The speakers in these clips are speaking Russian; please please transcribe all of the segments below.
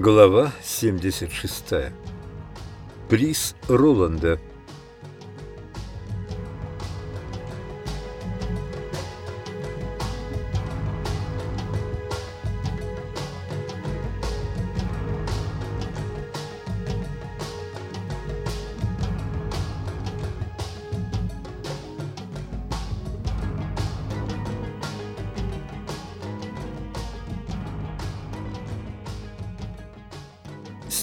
Глава 76. Приз Роланда.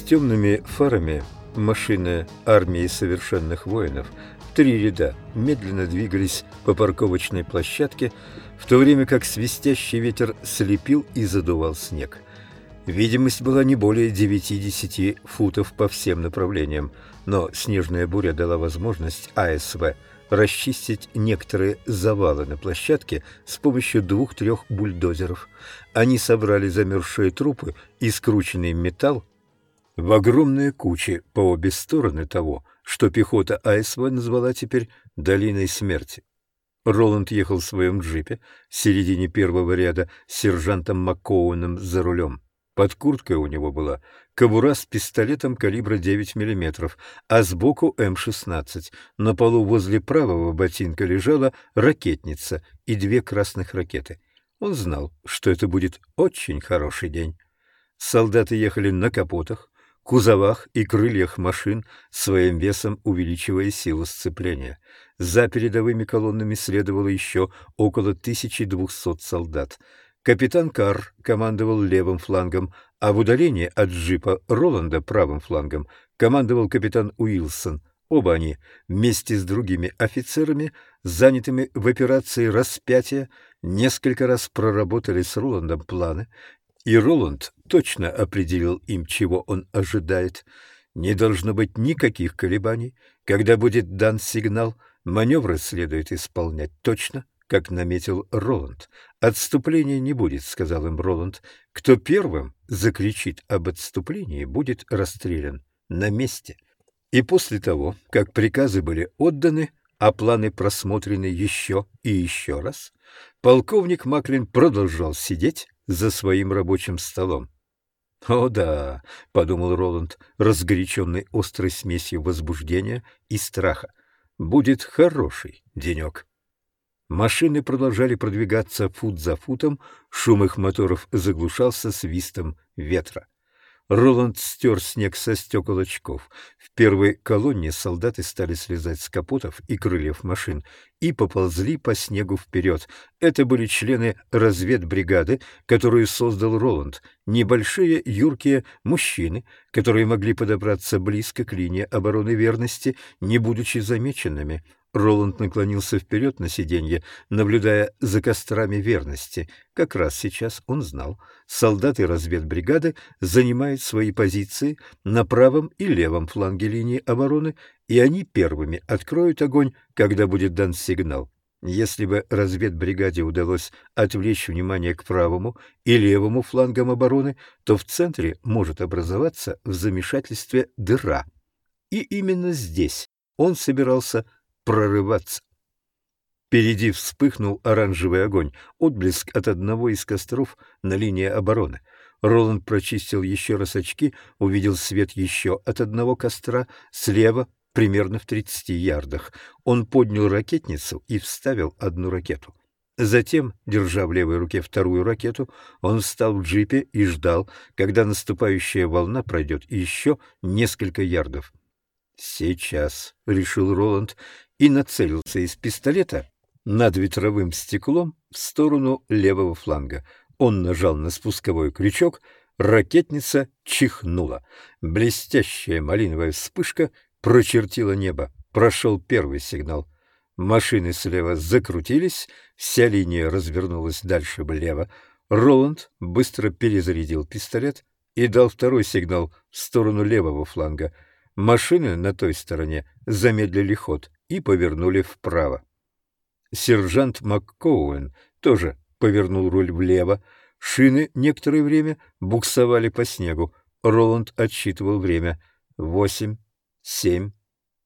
Темными фарами машины армии совершенных воинов три ряда медленно двигались по парковочной площадке, в то время как свистящий ветер слепил и задувал снег. Видимость была не более 9-10 футов по всем направлениям, но снежная буря дала возможность АСВ расчистить некоторые завалы на площадке с помощью двух-трех бульдозеров. Они собрали замерзшие трупы и скрученный металл в огромные кучи по обе стороны того, что пехота АСВ назвала теперь «долиной смерти». Роланд ехал в своем джипе в середине первого ряда с сержантом Маккоуэном за рулем. Под курткой у него была кобура с пистолетом калибра 9 мм, а сбоку М-16. На полу возле правого ботинка лежала ракетница и две красных ракеты. Он знал, что это будет очень хороший день. Солдаты ехали на капотах, кузовах и крыльях машин, своим весом увеличивая силу сцепления. За передовыми колоннами следовало еще около 1200 солдат. Капитан Карр командовал левым флангом, а в удалении от джипа Роланда правым флангом командовал капитан Уилсон. Оба они, вместе с другими офицерами, занятыми в операции распятия, несколько раз проработали с Роландом планы, и Роланд точно определил им, чего он ожидает. Не должно быть никаких колебаний. Когда будет дан сигнал, маневры следует исполнять точно, как наметил Роланд. «Отступления не будет», — сказал им Роланд. «Кто первым закричит об отступлении, будет расстрелян на месте». И после того, как приказы были отданы, а планы просмотрены еще и еще раз, полковник Маклин продолжал сидеть, за своим рабочим столом. «О да», — подумал Роланд, разгоряченный острой смесью возбуждения и страха, — «будет хороший денек». Машины продолжали продвигаться фут за футом, шум их моторов заглушался свистом ветра. Роланд стер снег со стекол очков. В первой колонне солдаты стали слезать с капотов и крыльев машин и поползли по снегу вперед. Это были члены разведбригады, которую создал Роланд. Небольшие, юркие мужчины, которые могли подобраться близко к линии обороны верности, не будучи замеченными. Роланд наклонился вперед на сиденье, наблюдая за кострами верности. Как раз сейчас он знал, солдаты разведбригады занимают свои позиции на правом и левом фланге линии обороны, и они первыми откроют огонь, когда будет дан сигнал. Если бы разведбригаде удалось отвлечь внимание к правому и левому флангам обороны, то в центре может образоваться в замешательстве дыра. И именно здесь он собирался прорываться. Впереди вспыхнул оранжевый огонь, отблеск от одного из костров на линии обороны. Роланд прочистил еще раз очки, увидел свет еще от одного костра, слева, примерно в тридцати ярдах. Он поднял ракетницу и вставил одну ракету. Затем, держа в левой руке вторую ракету, он встал в джипе и ждал, когда наступающая волна пройдет еще несколько ярдов. «Сейчас», — решил Роланд, и нацелился из пистолета над ветровым стеклом в сторону левого фланга. Он нажал на спусковой крючок, ракетница чихнула. Блестящая малиновая вспышка прочертила небо. Прошел первый сигнал. Машины слева закрутились, вся линия развернулась дальше влево. Роланд быстро перезарядил пистолет и дал второй сигнал в сторону левого фланга. Машины на той стороне замедлили ход и повернули вправо. Сержант МакКоуэн тоже повернул руль влево. Шины некоторое время буксовали по снегу. Роланд отсчитывал время. Восемь, семь,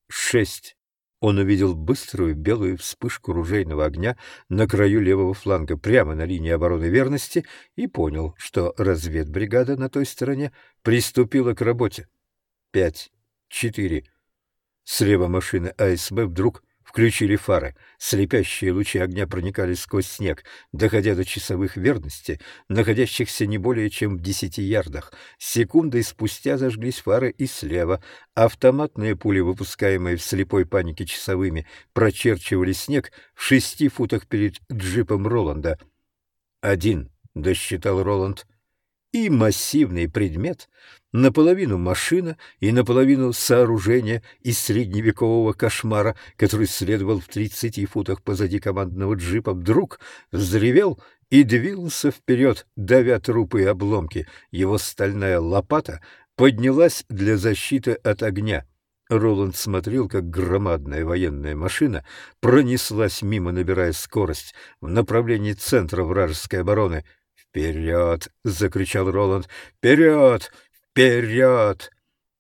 шесть. он увидел быструю белую вспышку ружейного огня на краю левого фланга, прямо на линии обороны верности, и понял, что разведбригада на той стороне приступила к работе. Пять, четыре. Слева машины АСБ вдруг включили фары. Слепящие лучи огня проникали сквозь снег, доходя до часовых верности, находящихся не более чем в десяти ярдах. Секундой спустя зажглись фары и слева. Автоматные пули, выпускаемые в слепой панике часовыми, прочерчивали снег в шести футах перед джипом Роланда. «Один», — досчитал Роланд, — и массивный предмет наполовину машина и наполовину сооружение из средневекового кошмара, который следовал в тридцати футах позади командного джипа, вдруг взревел и двинулся вперед, давя трупы и обломки. Его стальная лопата поднялась для защиты от огня. Роланд смотрел, как громадная военная машина пронеслась мимо, набирая скорость в направлении центра вражеской обороны. «Вперед!» — закричал Роланд. «Вперед! Вперед!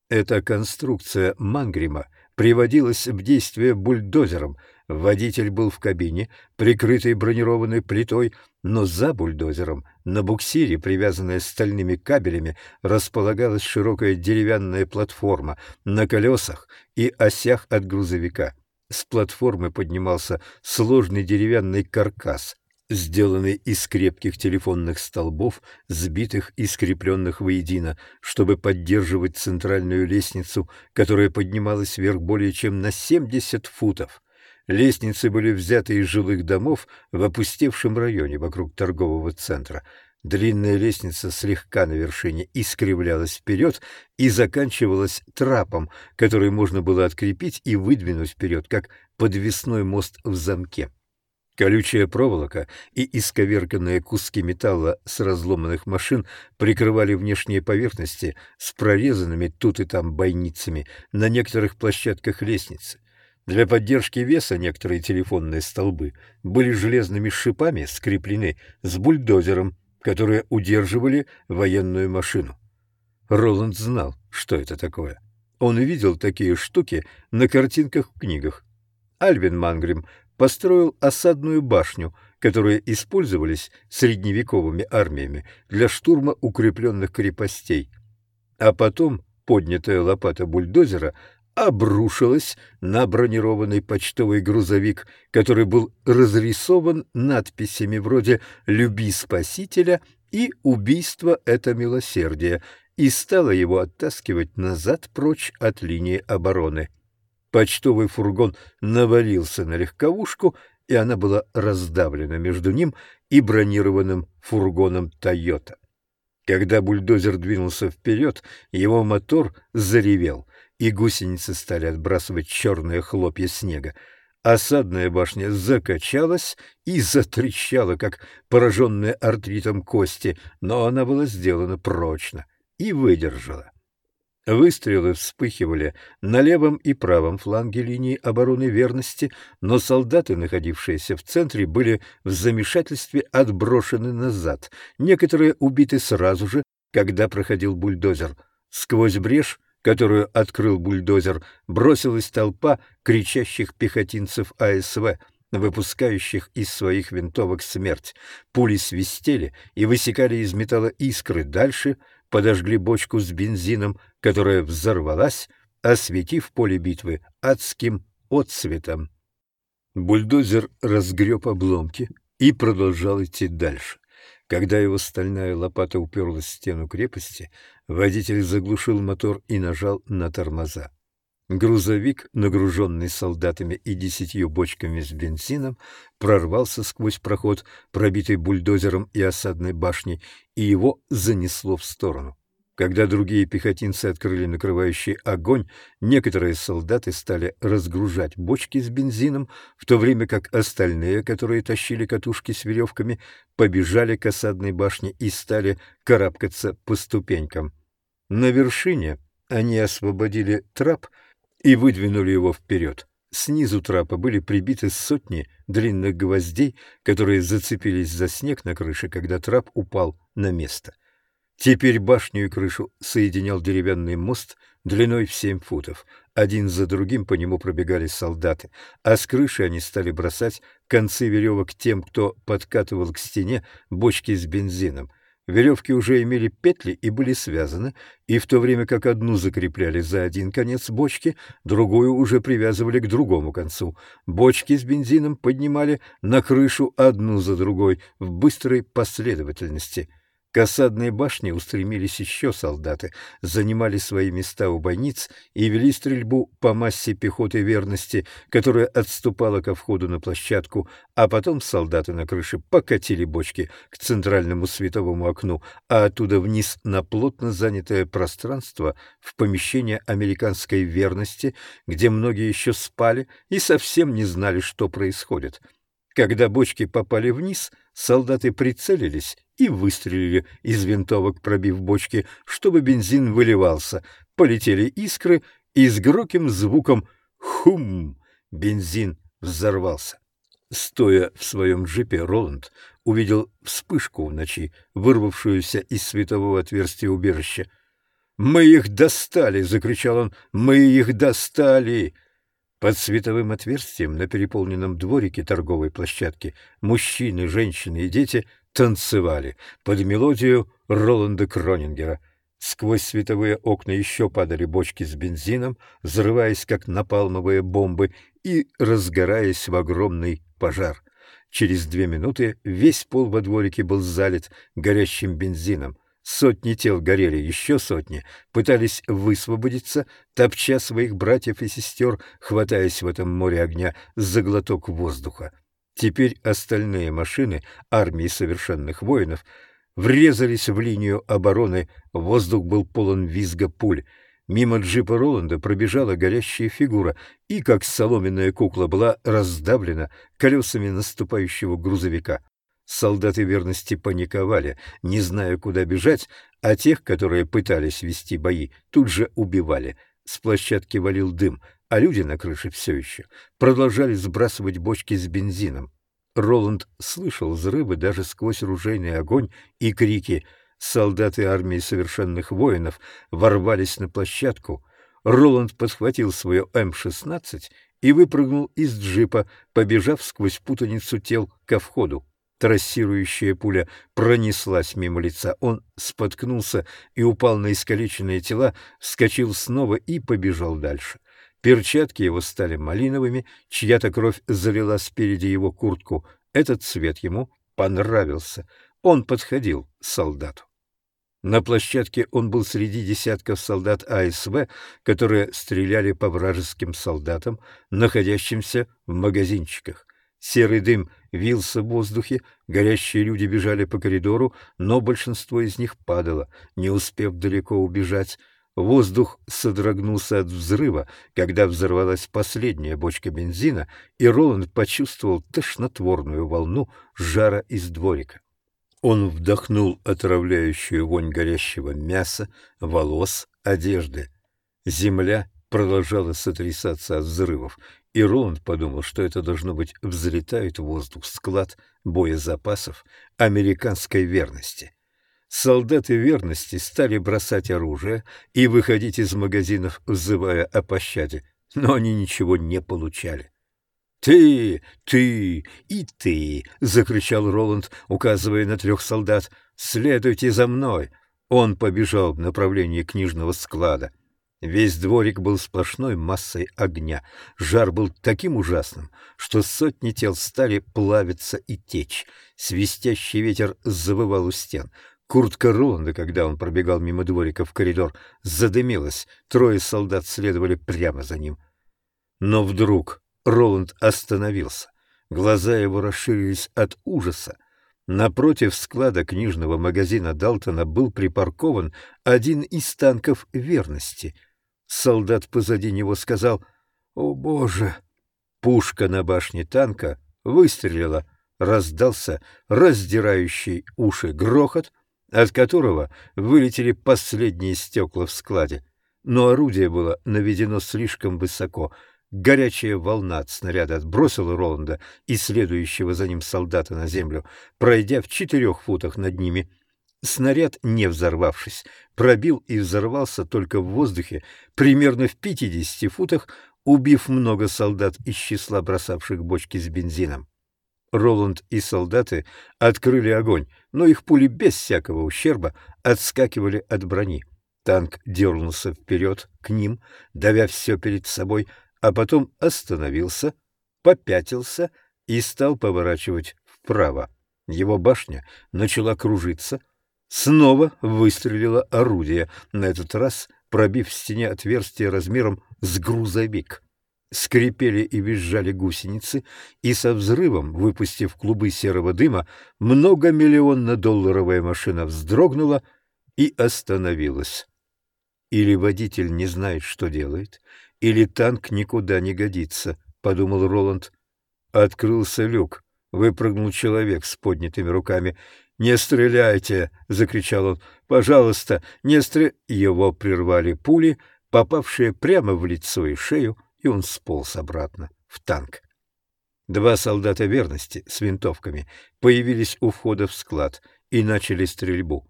Эта конструкция Мангрима приводилась в действие бульдозером. Водитель был в кабине, прикрытой бронированной плитой, но за бульдозером, на буксире, привязанная стальными кабелями, располагалась широкая деревянная платформа на колесах и осях от грузовика. С платформы поднимался сложный деревянный каркас, сделанный из крепких телефонных столбов, сбитых и скрепленных воедино, чтобы поддерживать центральную лестницу, которая поднималась вверх более чем на 70 футов. Лестницы были взяты из жилых домов в опустевшем районе вокруг торгового центра. Длинная лестница слегка на вершине искривлялась вперед и заканчивалась трапом, который можно было открепить и выдвинуть вперед, как подвесной мост в замке. Колючая проволока и исковерканные куски металла с разломанных машин прикрывали внешние поверхности с прорезанными тут и там бойницами на некоторых площадках лестницы. Для поддержки веса некоторые телефонные столбы были железными шипами скреплены с бульдозером, которые удерживали военную машину. Роланд знал, что это такое. Он видел такие штуки на картинках в книгах. Альвин Мангрим построил осадную башню, которые использовались средневековыми армиями для штурма укрепленных крепостей. А потом поднятая лопата бульдозера обрушилась на бронированный почтовый грузовик, который был разрисован надписями вроде «Люби Спасителя» и «Убийство — это милосердие», и стала его оттаскивать назад прочь от линии обороны. Почтовый фургон навалился на легковушку, и она была раздавлена между ним и бронированным фургоном «Тойота». Когда бульдозер двинулся вперед, его мотор заревел, и гусеницы стали отбрасывать черные хлопья снега. Осадная башня закачалась и затрещала, как пораженная артритом кости, но она была сделана прочно и выдержала. Выстрелы вспыхивали на левом и правом фланге линии обороны верности, но солдаты, находившиеся в центре, были в замешательстве отброшены назад. Некоторые убиты сразу же, когда проходил бульдозер. Сквозь брешь, которую открыл бульдозер, бросилась толпа кричащих пехотинцев АСВ, выпускающих из своих винтовок смерть. Пули свистели и высекали из металла искры. Дальше подожгли бочку с бензином, которая взорвалась, осветив поле битвы адским отсветом. Бульдозер разгреб обломки и продолжал идти дальше. Когда его стальная лопата уперлась в стену крепости, водитель заглушил мотор и нажал на тормоза. Грузовик, нагруженный солдатами и десятью бочками с бензином, прорвался сквозь проход, пробитый бульдозером и осадной башней, и его занесло в сторону. Когда другие пехотинцы открыли накрывающий огонь, некоторые солдаты стали разгружать бочки с бензином, в то время как остальные, которые тащили катушки с веревками, побежали к осадной башне и стали карабкаться по ступенькам. На вершине они освободили трап — и выдвинули его вперед. Снизу трапа были прибиты сотни длинных гвоздей, которые зацепились за снег на крыше, когда трап упал на место. Теперь башню и крышу соединял деревянный мост длиной в семь футов. Один за другим по нему пробегали солдаты, а с крыши они стали бросать концы веревок тем, кто подкатывал к стене бочки с бензином. Веревки уже имели петли и были связаны, и в то время как одну закрепляли за один конец бочки, другую уже привязывали к другому концу. Бочки с бензином поднимали на крышу одну за другой в быстрой последовательности — к осадной башне устремились еще солдаты, занимали свои места у бойниц и вели стрельбу по массе пехоты верности, которая отступала ко входу на площадку, а потом солдаты на крыше покатили бочки к центральному световому окну, а оттуда вниз на плотно занятое пространство в помещение американской верности, где многие еще спали и совсем не знали, что происходит. Когда бочки попали вниз, солдаты прицелились и выстрелили из винтовок, пробив бочки, чтобы бензин выливался. Полетели искры, и с громким звуком «хум» бензин взорвался. Стоя в своем джипе, Роланд увидел вспышку в ночи, вырвавшуюся из светового отверстия убежища. «Мы их достали!» — закричал он. «Мы их достали!» Под световым отверстием на переполненном дворике торговой площадки мужчины, женщины и дети танцевали под мелодию Роланда Кронингера. Сквозь световые окна еще падали бочки с бензином, взрываясь как напалмовые бомбы и разгораясь в огромный пожар. Через две минуты весь пол во дворике был залит горящим бензином. Сотни тел горели, еще сотни пытались высвободиться, топча своих братьев и сестер, хватаясь в этом море огня за глоток воздуха. Теперь остальные машины армии совершенных воинов врезались в линию обороны, воздух был полон визга пуль. Мимо джипа Роланда пробежала горящая фигура и, как соломенная кукла, была раздавлена колесами наступающего грузовика. Солдаты верности паниковали, не зная, куда бежать, а тех, которые пытались вести бои, тут же убивали. С площадки валил дым, а люди на крыше все еще продолжали сбрасывать бочки с бензином. Роланд слышал взрывы даже сквозь ружейный огонь и крики. Солдаты армии совершенных воинов ворвались на площадку. Роланд подхватил свое М-16 и выпрыгнул из джипа, побежав сквозь путаницу тел ко входу. Трассирующая пуля пронеслась мимо лица. Он споткнулся и упал на искалеченные тела, вскочил снова и побежал дальше. Перчатки его стали малиновыми, чья-то кровь залила спереди его куртку. Этот цвет ему понравился. Он подходил солдату. На площадке он был среди десятков солдат АСВ, которые стреляли по вражеским солдатам, находящимся в магазинчиках. Серый дым вился в воздухе, горящие люди бежали по коридору, но большинство из них падало, не успев далеко убежать. Воздух содрогнулся от взрыва, когда взорвалась последняя бочка бензина, и Роланд почувствовал тошнотворную волну жара из дворика. Он вдохнул отравляющую вонь горящего мяса, волос, одежды. Земля продолжала сотрясаться от взрывов, и Роланд подумал, что это должно быть взлетает воздух склад боезапасов американской верности. Солдаты верности стали бросать оружие и выходить из магазинов, взывая о пощаде, но они ничего не получали. «Ты, ты и ты!» — закричал Роланд, указывая на трех солдат. «Следуйте за мной!» Он побежал в направлении книжного склада. Весь дворик был сплошной массой огня. Жар был таким ужасным, что сотни тел стали плавиться и течь. Свистящий ветер завывал у стен. Куртка Роланда, когда он пробегал мимо дворика в коридор, задымилась. Трое солдат следовали прямо за ним. Но вдруг Роланд остановился. Глаза его расширились от ужаса. Напротив склада книжного магазина Далтона был припаркован один из танков верности — Солдат позади него сказал «О, Боже!». Пушка на башне танка выстрелила, раздался раздирающий уши грохот, от которого вылетели последние стекла в складе. Но орудие было наведено слишком высоко. Горячая волна от снаряда отбросила Роланда и следующего за ним солдата на землю, пройдя в четырех футах над ними. Снаряд, не взорвавшись, пробил и взорвался только в воздухе примерно в 50 футах, убив много солдат из числа бросавших бочки с бензином. Роланд и солдаты открыли огонь, но их пули без всякого ущерба отскакивали от брони. Танк дернулся вперед к ним, давя все перед собой, а потом остановился, попятился и стал поворачивать вправо. Его башня начала кружиться. Снова выстрелило орудие, на этот раз пробив в стене отверстие размером с грузовик. Скрипели и визжали гусеницы, и со взрывом, выпустив клубы серого дыма, многомиллионно-долларовая машина вздрогнула и остановилась. Или водитель не знает, что делает, или танк никуда не годится, — подумал Роланд. Открылся люк. Выпрыгнул человек с поднятыми руками. «Не стреляйте!» — закричал он. «Пожалуйста, не стр...» Его прервали пули, попавшие прямо в лицо и шею, и он сполз обратно в танк. Два солдата верности с винтовками появились у входа в склад и начали стрельбу.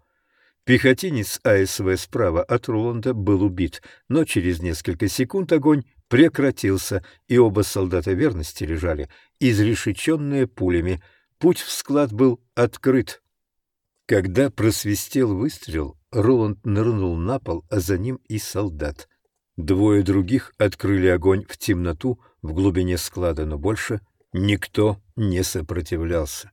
Пехотинец АСВ справа от Роланда был убит, но через несколько секунд огонь прекратился, и оба солдата верности лежали, изрешеченные пулями. Путь в склад был открыт. Когда просвистел выстрел, Роланд нырнул на пол, а за ним и солдат. Двое других открыли огонь в темноту в глубине склада, но больше никто не сопротивлялся.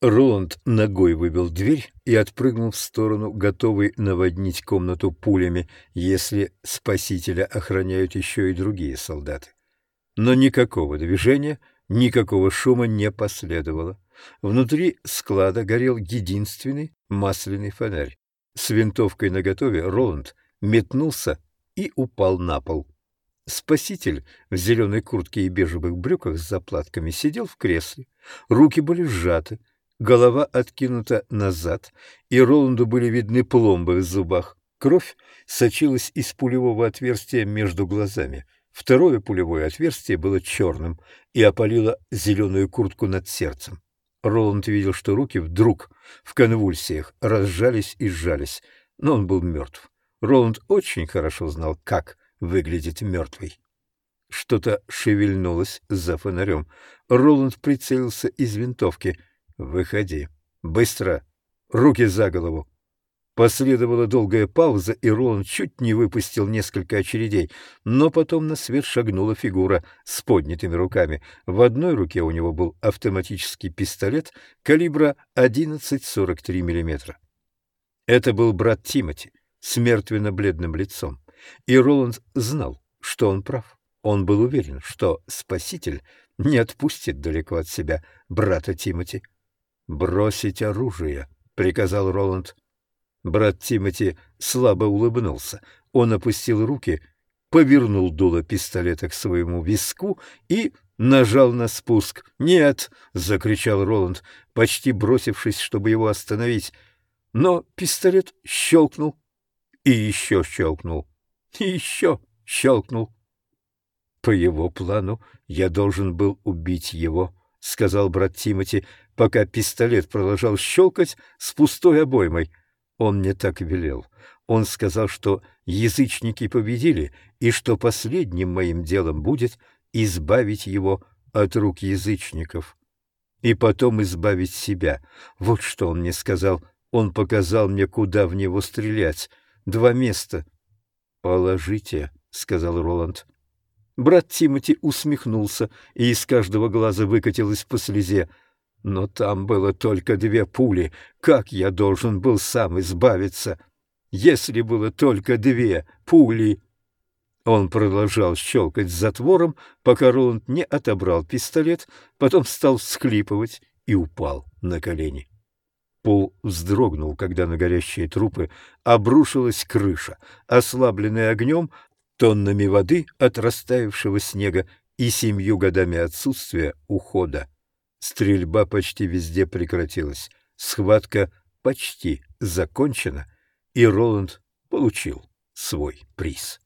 Роланд ногой выбил дверь и отпрыгнул в сторону, готовый наводнить комнату пулями, если спасителя охраняют еще и другие солдаты. Но никакого движения, никакого шума не последовало. Внутри склада горел единственный масляный фонарь. С винтовкой наготове Роланд метнулся и упал на пол. Спаситель в зеленой куртке и бежевых брюках с заплатками сидел в кресле. Руки были сжаты, голова откинута назад, и Роланду были видны пломбы в зубах. Кровь сочилась из пулевого отверстия между глазами. Второе пулевое отверстие было черным и опалило зеленую куртку над сердцем. Роланд видел, что руки вдруг в конвульсиях разжались и сжались, но он был мертв. Роланд очень хорошо знал, как выглядит мертвый. Что-то шевельнулось за фонарем. Роланд прицелился из винтовки — «Выходи. Быстро. Руки за голову». Последовала долгая пауза, и Роланд чуть не выпустил несколько очередей, но потом на свет шагнула фигура с поднятыми руками. В одной руке у него был автоматический пистолет калибра 11,43 мм. Это был брат Тимоти с мертвенно-бледным лицом, и Роланд знал, что он прав. Он был уверен, что Спаситель не отпустит далеко от себя брата Тимоти. «Бросить оружие», — приказал Роланд. Брат Тимоти слабо улыбнулся. Он опустил руки, повернул дуло пистолета к своему виску и нажал на спуск. «Нет!» — закричал Роланд, почти бросившись, чтобы его остановить. Но пистолет щелкнул и еще щелкнул, и еще щелкнул. По его плану я должен был убить его, — сказал брат Тимоти, пока пистолет продолжал щелкать с пустой обоймой. Он мне так велел. Он сказал, что язычники победили, и что последним моим делом будет избавить его от рук язычников. И потом избавить себя. Вот что он мне сказал. Он показал мне, куда в него стрелять. Два места. «Положите», — сказал Роланд. Брат Тимоти усмехнулся, и из каждого глаза выкатилась по слезе. Но там было только две пули. Как я должен был сам избавиться, если было только две пули? Он продолжал щелкать затвором, пока Роланд не отобрал пистолет, потом стал всхлипывать и упал на колени. Пол вздрогнул, когда на горящие трупы обрушилась крыша. Ослабленная огнем, тоннами воды от растаявшего снега и семью годами отсутствия ухода. Стрельба почти везде прекратилась, схватка почти закончена, и Роланд получил свой приз.